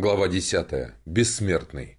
Глава 10. Бессмертный.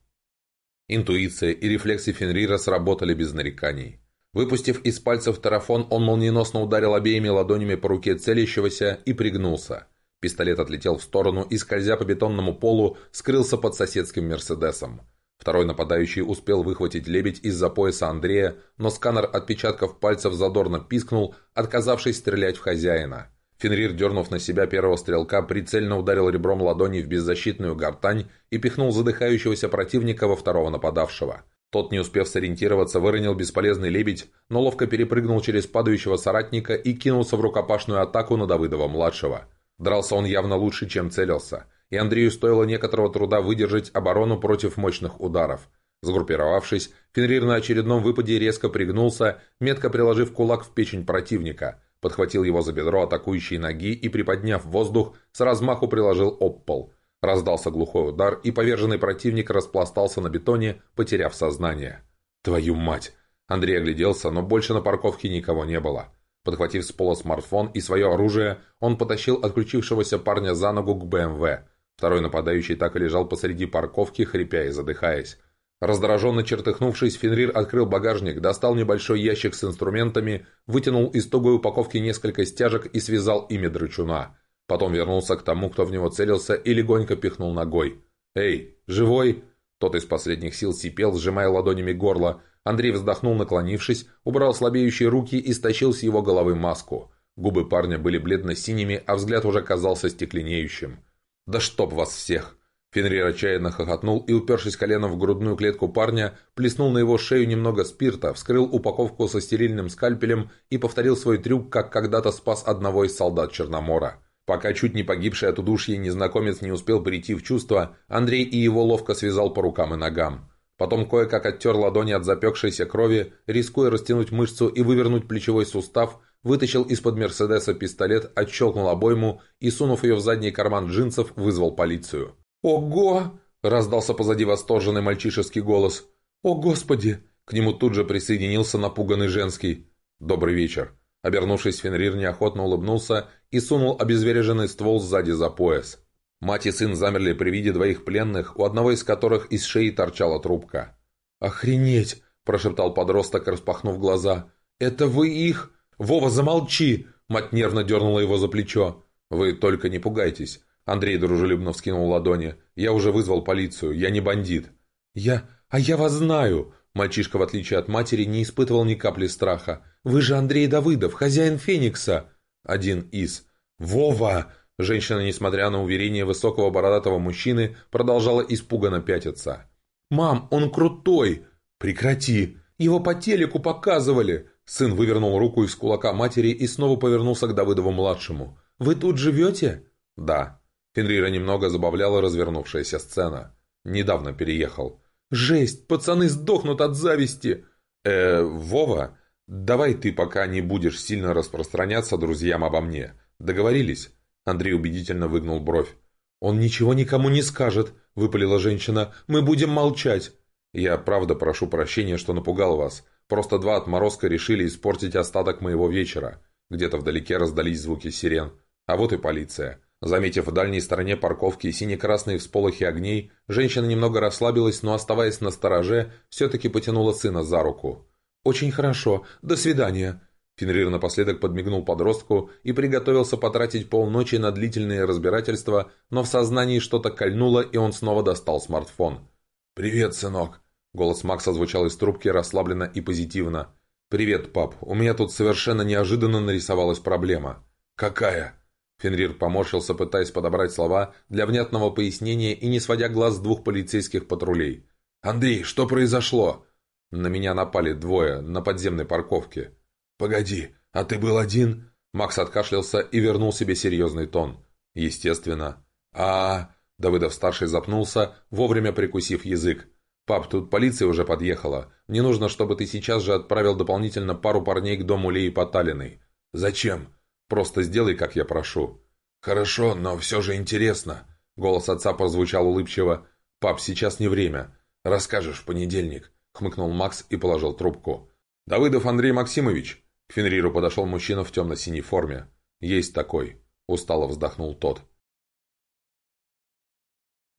Интуиция и рефлексы Фенрира сработали без нареканий. Выпустив из пальцев тарафон, он молниеносно ударил обеими ладонями по руке целящегося и пригнулся. Пистолет отлетел в сторону и, скользя по бетонному полу, скрылся под соседским «Мерседесом». Второй нападающий успел выхватить лебедь из-за пояса Андрея, но сканер отпечатков пальцев задорно пискнул, отказавшись стрелять в хозяина – Фенрир, дернув на себя первого стрелка, прицельно ударил ребром ладони в беззащитную гортань и пихнул задыхающегося противника во второго нападавшего. Тот, не успев сориентироваться, выронил бесполезный лебедь, но ловко перепрыгнул через падающего соратника и кинулся в рукопашную атаку на Давыдова-младшего. Дрался он явно лучше, чем целился, и Андрею стоило некоторого труда выдержать оборону против мощных ударов. Сгруппировавшись, Фенрир на очередном выпаде резко пригнулся, метко приложив кулак в печень противника – подхватил его за бедро атакующей ноги и, приподняв воздух, с размаху приложил об пол. Раздался глухой удар, и поверженный противник распластался на бетоне, потеряв сознание. «Твою мать!» Андрей огляделся, но больше на парковке никого не было. Подхватив с пола смартфон и свое оружие, он потащил отключившегося парня за ногу к БМВ. Второй нападающий так и лежал посреди парковки, хрипя и задыхаясь. Раздраженно чертыхнувшись, Фенрир открыл багажник, достал небольшой ящик с инструментами, вытянул из тугой упаковки несколько стяжек и связал ими драчуна. Потом вернулся к тому, кто в него целился, и легонько пихнул ногой. «Эй, живой?» Тот из последних сил сипел, сжимая ладонями горло. Андрей вздохнул, наклонившись, убрал слабеющие руки и стащил с его головы маску. Губы парня были бледно-синими, а взгляд уже казался стекленеющим. «Да чтоб вас всех!» Фенрир отчаянно хохотнул и, упершись коленом в грудную клетку парня, плеснул на его шею немного спирта, вскрыл упаковку со стерильным скальпелем и повторил свой трюк, как когда-то спас одного из солдат Черномора. Пока чуть не погибший от удушья незнакомец не успел прийти в чувство, Андрей и его ловко связал по рукам и ногам. Потом кое-как оттер ладони от запекшейся крови, рискуя растянуть мышцу и вывернуть плечевой сустав, вытащил из-под Мерседеса пистолет, отщелкнул обойму и, сунув ее в задний карман джинсов, вызвал полицию. «Ого!» – раздался позади восторженный мальчишеский голос. «О, Господи!» К нему тут же присоединился напуганный женский. «Добрый вечер!» Обернувшись, Фенрир неохотно улыбнулся и сунул обезвреженный ствол сзади за пояс. Мать и сын замерли при виде двоих пленных, у одного из которых из шеи торчала трубка. «Охренеть!» – прошептал подросток, распахнув глаза. «Это вы их?» «Вова, замолчи!» – мать нервно дернула его за плечо. «Вы только не пугайтесь. Андрей дружелюбно вскинул ладони. «Я уже вызвал полицию. Я не бандит». «Я... А я вас знаю!» Мальчишка, в отличие от матери, не испытывал ни капли страха. «Вы же Андрей Давыдов, хозяин Феникса!» Один из. «Вова!» Женщина, несмотря на уверение высокого бородатого мужчины, продолжала испуганно пятиться. «Мам, он крутой!» «Прекрати! Его по телеку показывали!» Сын вывернул руку из кулака матери и снова повернулся к Давыдову-младшему. «Вы тут живете?» «Да». Фенрира немного забавляла развернувшаяся сцена. Недавно переехал. «Жесть! Пацаны сдохнут от зависти!» «Э, Вова, давай ты пока не будешь сильно распространяться друзьям обо мне. Договорились?» Андрей убедительно выгнул бровь. «Он ничего никому не скажет», — выпалила женщина. «Мы будем молчать». «Я правда прошу прощения, что напугал вас. Просто два отморозка решили испортить остаток моего вечера». Где-то вдалеке раздались звуки сирен. А вот и полиция. Заметив в дальней стороне парковки сине-красные всполохи огней, женщина немного расслабилась, но, оставаясь на стороже, все-таки потянула сына за руку. «Очень хорошо. До свидания». Фенрир напоследок подмигнул подростку и приготовился потратить полночи на длительные разбирательства, но в сознании что-то кольнуло, и он снова достал смартфон. «Привет, сынок!» Голос Макса звучал из трубки расслабленно и позитивно. «Привет, пап. У меня тут совершенно неожиданно нарисовалась проблема». «Какая?» Фенрир поморщился, пытаясь подобрать слова для внятного пояснения и не сводя глаз с двух полицейских патрулей. «Андрей, что произошло?» «На меня напали двое, на подземной парковке». «Погоди, а ты был один?» Макс откашлялся и вернул себе серьезный тон. «Естественно». «А...» Давыдов-старший запнулся, вовремя прикусив язык. «Пап, тут полиция уже подъехала. Мне нужно, чтобы ты сейчас же отправил дополнительно пару парней к дому Леи Поталиной». «Зачем?» Просто сделай, как я прошу». «Хорошо, но все же интересно». Голос отца прозвучал улыбчиво. «Пап, сейчас не время. Расскажешь в понедельник», — хмыкнул Макс и положил трубку. «Давыдов Андрей Максимович!» К Фенриру подошел мужчина в темно-синей форме. «Есть такой», — устало вздохнул тот.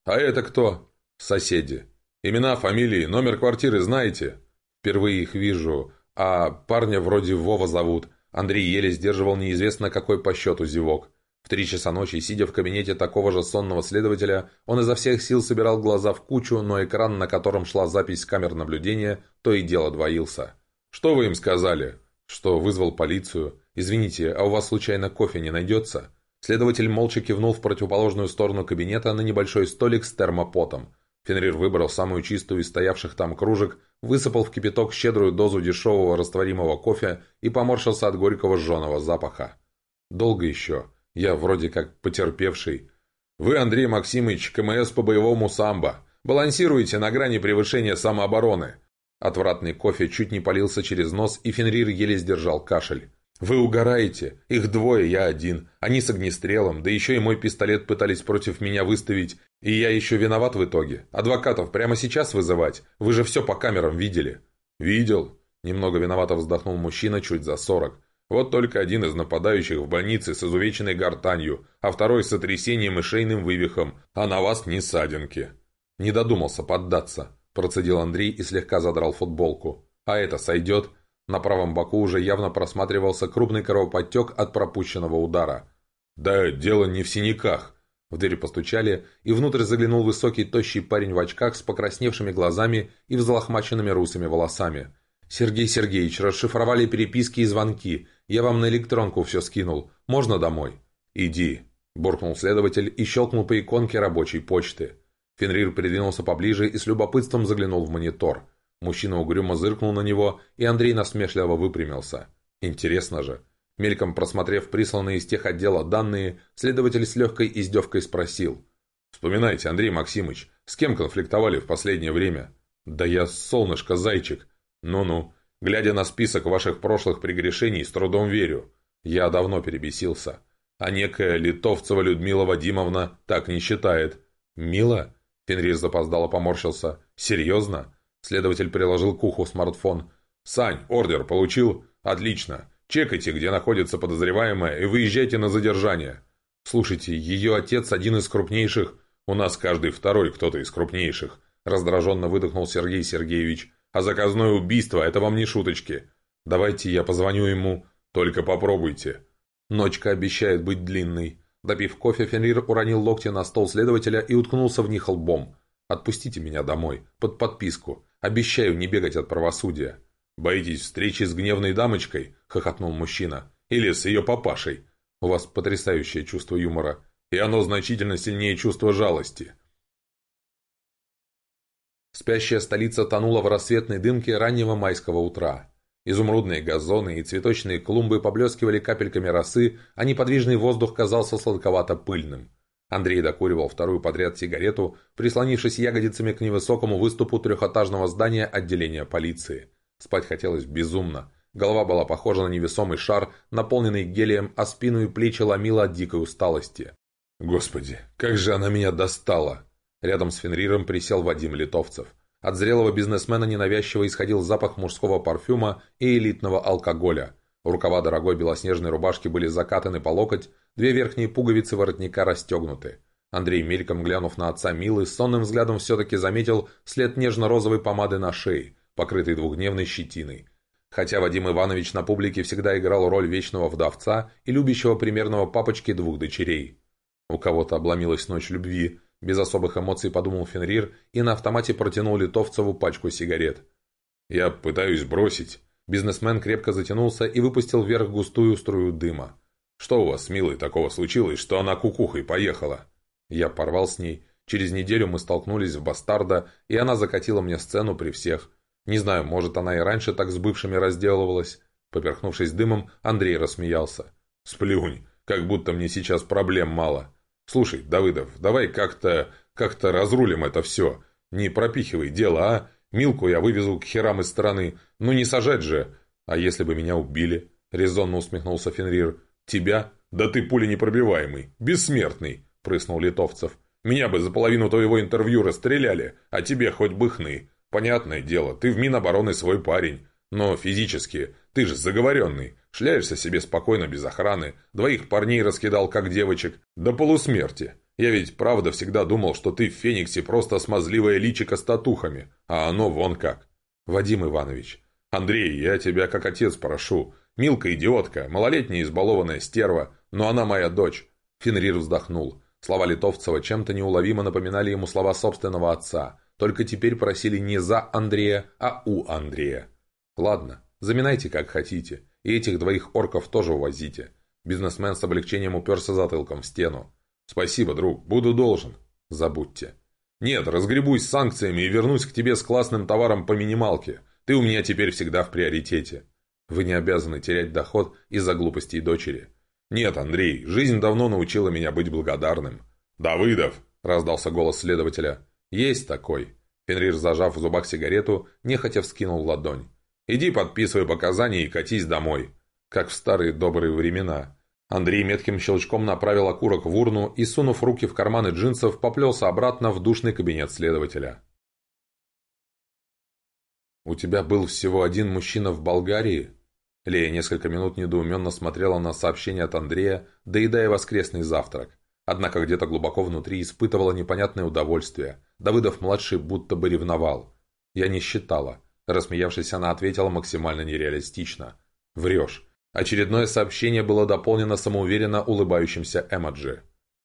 «А это кто?» «Соседи. Имена, фамилии, номер квартиры знаете?» «Впервые их вижу. А парня вроде Вова зовут». Андрей еле сдерживал неизвестно какой по счету зевок. В три часа ночи, сидя в кабинете такого же сонного следователя, он изо всех сил собирал глаза в кучу, но экран, на котором шла запись камер наблюдения, то и дело двоился. «Что вы им сказали?» «Что вызвал полицию. Извините, а у вас случайно кофе не найдется?» Следователь молча кивнул в противоположную сторону кабинета на небольшой столик с термопотом. Фенрир выбрал самую чистую из стоявших там кружек, высыпал в кипяток щедрую дозу дешевого растворимого кофе и поморщился от горького жженого запаха. «Долго еще?» Я вроде как потерпевший. Вы, Андрей Максимович, КМС по боевому самбо. Балансируете на грани превышения самообороны. Отвратный кофе чуть не полился через нос, и Фенрир еле сдержал кашель. «Вы угораете. Их двое, я один. Они с огнестрелом, да еще и мой пистолет пытались против меня выставить, и я еще виноват в итоге. Адвокатов прямо сейчас вызывать? Вы же все по камерам видели». «Видел». Немного виновато вздохнул мужчина чуть за сорок. Вот только один из нападающих в больнице с изувеченной гортанью, а второй с сотрясением и шейным вывихом, а на вас не садинки. Не додумался поддаться, процедил Андрей и слегка задрал футболку. А это сойдет? На правом боку уже явно просматривался крупный кровоподтек от пропущенного удара. Да, дело не в синяках. В дверь постучали, и внутрь заглянул высокий тощий парень в очках с покрасневшими глазами и взлохмаченными русыми волосами. «Сергей Сергеевич, расшифровали переписки и звонки. Я вам на электронку все скинул. Можно домой?» «Иди», – буркнул следователь и щелкнул по иконке рабочей почты. Фенрир придвинулся поближе и с любопытством заглянул в монитор. Мужчина угрюмо зыркнул на него, и Андрей насмешливо выпрямился. «Интересно же». Мельком просмотрев присланные из тех отдела данные, следователь с легкой издевкой спросил. «Вспоминайте, Андрей Максимович, с кем конфликтовали в последнее время?» «Да я солнышко, зайчик». «Ну-ну, Глядя на список ваших прошлых прегрешений, с трудом верю. Я давно перебесился. А некая Литовцева Людмила Вадимовна так не считает. «Мила?» Фенрир запоздало поморщился. «Серьезно?» Следователь приложил к уху смартфон. «Сань, ордер получил? Отлично. Чекайте, где находится подозреваемая, и выезжайте на задержание. Слушайте, ее отец один из крупнейших... У нас каждый второй кто-то из крупнейших. Раздраженно выдохнул Сергей Сергеевич. А заказное убийство – это вам не шуточки. Давайте я позвоню ему. Только попробуйте. Ночка обещает быть длинной. Допив кофе, Фенрир уронил локти на стол следователя и уткнулся в них лбом. «Отпустите меня домой. Под подписку. Обещаю не бегать от правосудия». «Боитесь встречи с гневной дамочкой?» – хохотнул мужчина. «Или с ее папашей?» «У вас потрясающее чувство юмора. И оно значительно сильнее чувства жалости». Спящая столица тонула в рассветной дымке раннего майского утра. Изумрудные газоны и цветочные клумбы поблескивали капельками росы, а неподвижный воздух казался сладковато-пыльным. Андрей докуривал вторую подряд сигарету, прислонившись ягодицами к невысокому выступу трехэтажного здания отделения полиции. Спать хотелось безумно. Голова была похожа на невесомый шар, наполненный гелием, а спину и плечи ломила от дикой усталости. «Господи, как же она меня достала!» Рядом с Фенриром присел Вадим Литовцев. От зрелого бизнесмена ненавязчиво исходил запах мужского парфюма и элитного алкоголя. Рукава дорогой белоснежной рубашки были закатаны по локоть, две верхние пуговицы воротника расстегнуты. Андрей, мельком глянув на отца Милы, сонным взглядом все-таки заметил след нежно-розовой помады на шее, покрытой двухдневной щетиной. Хотя Вадим Иванович на публике всегда играл роль вечного вдовца и любящего примерного папочки двух дочерей. У кого-то обломилась ночь любви, без особых эмоций подумал Фенрир и на автомате протянул Литовцеву пачку сигарет. «Я пытаюсь бросить». Бизнесмен крепко затянулся и выпустил вверх густую струю дыма. «Что у вас, милый, такого случилось, что она кукухой поехала?» Я порвал с ней. Через неделю мы столкнулись в Бастарда, и она закатила мне сцену при всех. Не знаю, может, она и раньше так с бывшими разделывалась. Поперхнувшись дымом, Андрей рассмеялся. «Сплюнь, как будто мне сейчас проблем мало. «Слушай, Давыдов, давай как-то... как-то разрулим это все. Не пропихивай дело, а? Милку я вывезу к херам из страны. Ну не сажать же. А если бы меня убили?» Резонно усмехнулся Фенрир. «Тебя? Да ты пули непробиваемый. Бессмертный!» Прыснул Литовцев. «Меня бы за половину твоего интервью расстреляли, а тебе хоть бы хны. Понятное дело, ты в Минобороны свой парень. Но физически, ты же заговоренный. Шляешься себе спокойно без охраны, двоих парней раскидал как девочек, до полусмерти. Я ведь правда всегда думал, что ты в Фениксе просто смазливое личико с татухами, а оно вон как. Вадим Иванович. Андрей, я тебя как отец прошу. Милка идиотка, малолетняя избалованная стерва, но она моя дочь. Фенрир вздохнул. Слова Литовцева чем-то неуловимо напоминали ему слова собственного отца, только теперь просили не за Андрея, а у Андрея. «Ладно, заминайте как хотите, и этих двоих орков тоже увозите». Бизнесмен с облегчением уперся затылком в стену. «Спасибо, друг, буду должен. Забудьте». «Нет, разгребусь с санкциями и вернусь к тебе с классным товаром по минималке. Ты у меня теперь всегда в приоритете. Вы не обязаны терять доход из-за глупостей дочери. «Нет, Андрей, жизнь давно научила меня быть благодарным». «Давыдов!» – раздался голос следователя. «Есть такой». Фенрир, зажав в зубах сигарету, нехотя вскинул ладонь. «Иди подписывай показания и катись домой». Как в старые добрые времена. Андрей метким щелчком направил окурок в урну и, сунув руки в карманы джинсов, поплелся обратно в душный кабинет следователя. «У тебя был всего один мужчина в Болгарии?» Лея несколько минут недоуменно смотрела на сообщение от Андрея, доедая воскресный завтрак. Однако где-то глубоко внутри испытывала непонятное удовольствие. Давыдов-младший будто бы ревновал. «Я не считала». Рассмеявшись, она ответила максимально нереалистично. «Врешь». Очередное сообщение было дополнено самоуверенно улыбающимся эмоджи.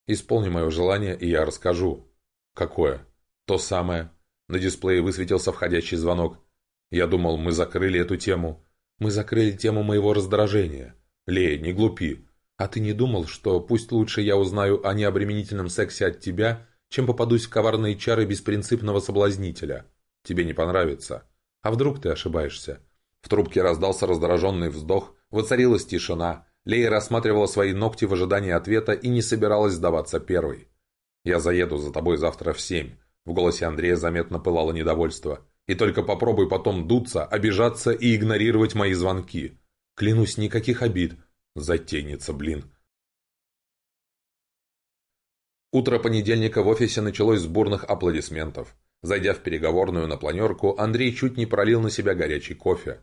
«Исполни мое желание, и я расскажу». «Какое?» «То самое». На дисплее высветился входящий звонок. «Я думал, мы закрыли эту тему». Мы закрыли тему моего раздражения. Лея, не глупи. А ты не думал, что пусть лучше я узнаю о необременительном сексе от тебя, чем попадусь в коварные чары беспринципного соблазнителя? Тебе не понравится. А вдруг ты ошибаешься?» В трубке раздался раздраженный вздох, воцарилась тишина. Лея рассматривала свои ногти в ожидании ответа и не собиралась сдаваться первой. «Я заеду за тобой завтра в семь». В голосе Андрея заметно пылало недовольство. И только попробуй потом дуться, обижаться и игнорировать мои звонки. Клянусь, никаких обид. Затейница, блин. Утро понедельника в офисе началось с бурных аплодисментов. Зайдя в переговорную на планерку, Андрей чуть не пролил на себя горячий кофе.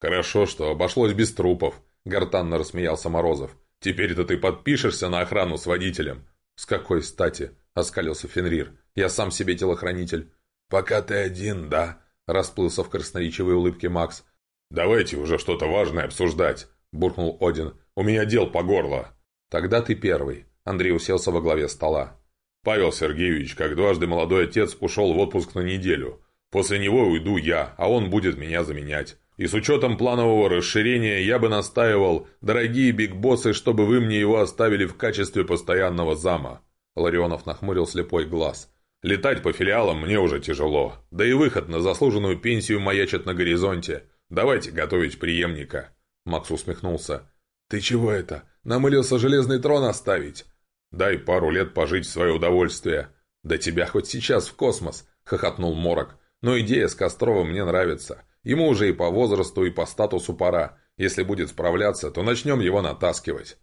«Хорошо, что обошлось без трупов», — гортанно рассмеялся Морозов. «Теперь-то ты подпишешься на охрану с водителем». «С какой стати?» — оскалился Фенрир. «Я сам себе телохранитель. «Пока ты один, да?» – расплылся в красноречивой улыбке Макс. «Давайте уже что-то важное обсуждать», – буркнул Один. «У меня дел по горло». «Тогда ты первый». Андрей уселся во главе стола. «Павел Сергеевич, как дважды молодой отец, ушел в отпуск на неделю. После него уйду я, а он будет меня заменять. И с учетом планового расширения я бы настаивал, дорогие бигбоссы, чтобы вы мне его оставили в качестве постоянного зама». Ларионов нахмурил слепой глаз. Летать по филиалам мне уже тяжело. Да и выход на заслуженную пенсию маячит на горизонте. Давайте готовить преемника». Макс усмехнулся. «Ты чего это? Намылился железный трон оставить?» «Дай пару лет пожить в свое удовольствие». «Да тебя хоть сейчас в космос!» — хохотнул Морок. «Но идея с Костровым мне нравится. Ему уже и по возрасту, и по статусу пора. Если будет справляться, то начнем его натаскивать».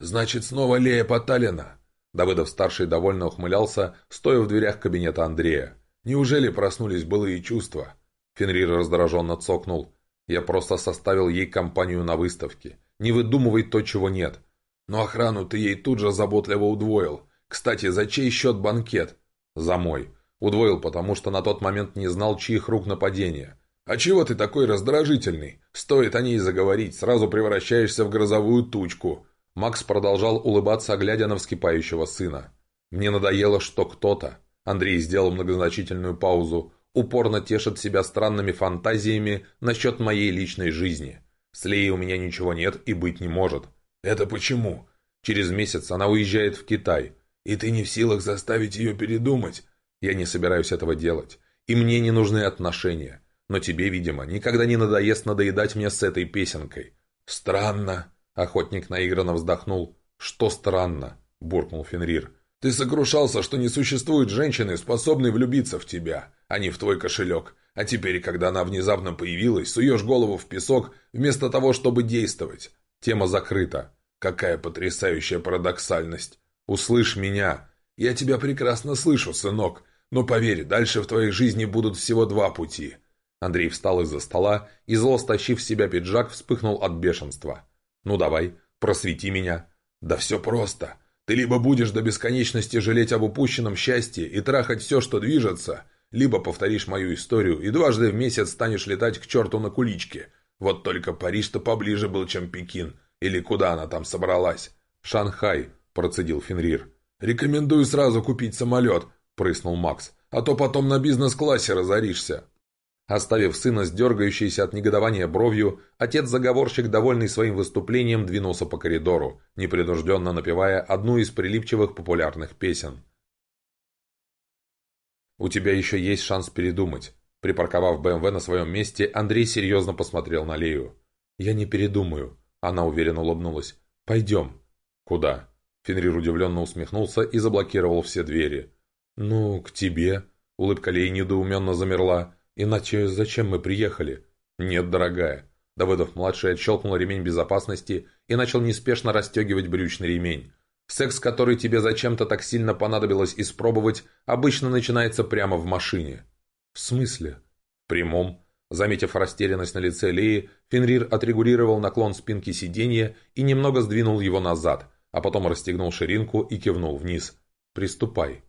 «Значит, снова Лея Поталина?» Давыдов-старший довольно ухмылялся, стоя в дверях кабинета Андрея. «Неужели проснулись былые чувства?» Фенрир раздраженно цокнул. «Я просто составил ей компанию на выставке. Не выдумывай то, чего нет. Но охрану ты ей тут же заботливо удвоил. Кстати, за чей счет банкет?» «За мой. Удвоил, потому что на тот момент не знал, чьих рук нападение». «А чего ты такой раздражительный? Стоит о ней заговорить, сразу превращаешься в грозовую тучку». Макс продолжал улыбаться, глядя на вскипающего сына. «Мне надоело, что кто-то...» Андрей сделал многозначительную паузу. «Упорно тешит себя странными фантазиями насчет моей личной жизни. С Леей у меня ничего нет и быть не может». «Это почему?» «Через месяц она уезжает в Китай. И ты не в силах заставить ее передумать?» «Я не собираюсь этого делать. И мне не нужны отношения. Но тебе, видимо, никогда не надоест надоедать мне с этой песенкой». «Странно», Охотник наигранно вздохнул. «Что странно?» – буркнул Фенрир. «Ты сокрушался, что не существует женщины, способной влюбиться в тебя, а не в твой кошелек. А теперь, когда она внезапно появилась, суешь голову в песок, вместо того, чтобы действовать. Тема закрыта. Какая потрясающая парадоксальность. Услышь меня. Я тебя прекрасно слышу, сынок. Но поверь, дальше в твоей жизни будут всего два пути». Андрей встал из-за стола и, зло стащив с себя пиджак, вспыхнул от бешенства. «Ну давай, просвети меня». «Да все просто. Ты либо будешь до бесконечности жалеть об упущенном счастье и трахать все, что движется, либо повторишь мою историю и дважды в месяц станешь летать к черту на куличке. Вот только Париж-то поближе был, чем Пекин. Или куда она там собралась? «Шанхай», – процедил Фенрир. «Рекомендую сразу купить самолет», – прыснул Макс. «А то потом на бизнес-классе разоришься». Оставив сына с дергающейся от негодования бровью, отец-заговорщик, довольный своим выступлением, двинулся по коридору, непринужденно напевая одну из прилипчивых популярных песен. «У тебя еще есть шанс передумать». Припарковав БМВ на своем месте, Андрей серьезно посмотрел на Лею. «Я не передумаю», — она уверенно улыбнулась. «Пойдем». «Куда?» Фенрир удивленно усмехнулся и заблокировал все двери. «Ну, к тебе». Улыбка Леи недоуменно замерла. «Иначе зачем мы приехали?» «Нет, дорогая». Давыдов-младший отщелкнул ремень безопасности и начал неспешно расстегивать брючный ремень. «Секс, который тебе зачем-то так сильно понадобилось испробовать, обычно начинается прямо в машине». «В смысле?» «В прямом». Заметив растерянность на лице Леи, Фенрир отрегулировал наклон спинки сиденья и немного сдвинул его назад, а потом расстегнул ширинку и кивнул вниз. «Приступай».